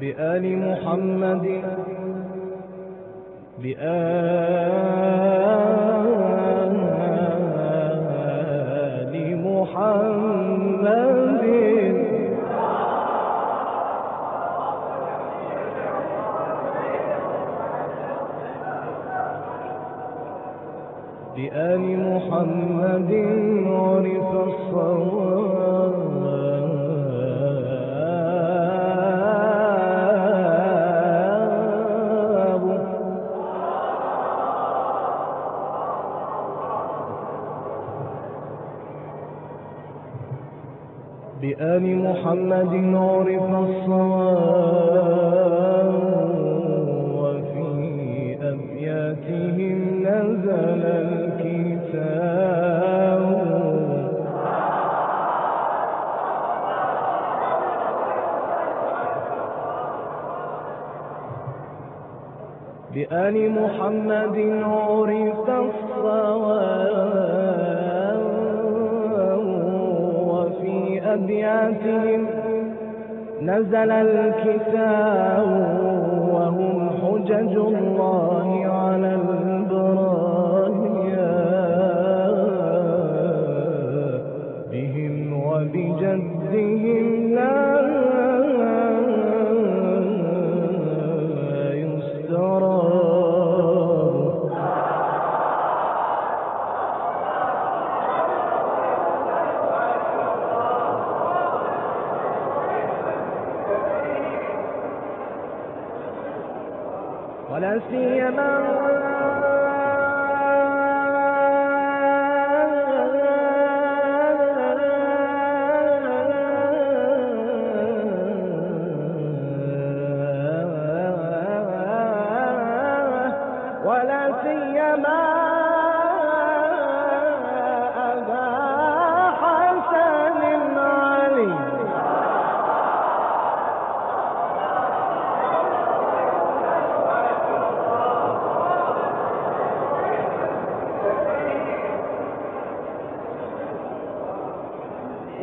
بآل محمد بآل محمد. بآل محمد عرف الصواب. بآل محمد عرف الصواب وفي أبياتهم نزل الكتاب. بآل محمد عرف الصواب أبياتهم نزل الكتاب وهم حجج الله على البرايا ولا سيما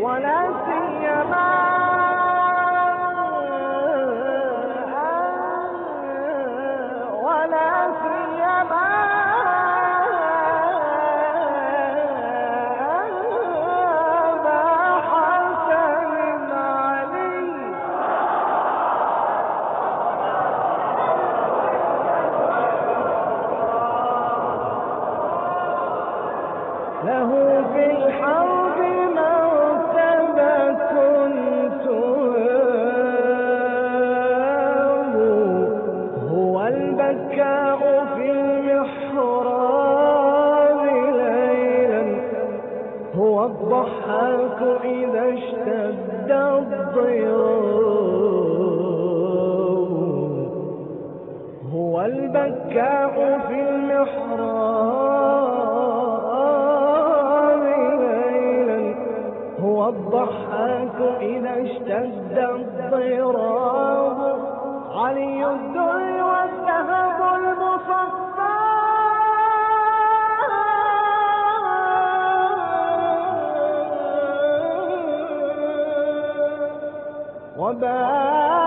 ولا سيما ولا سيما له في الحرب هو الضحاك إذا اشتد الضياء هو البكاء في المحراب ليلا. هو الضحاك إذا اشتد الضراب. علي الدر والذهب المصفى وباب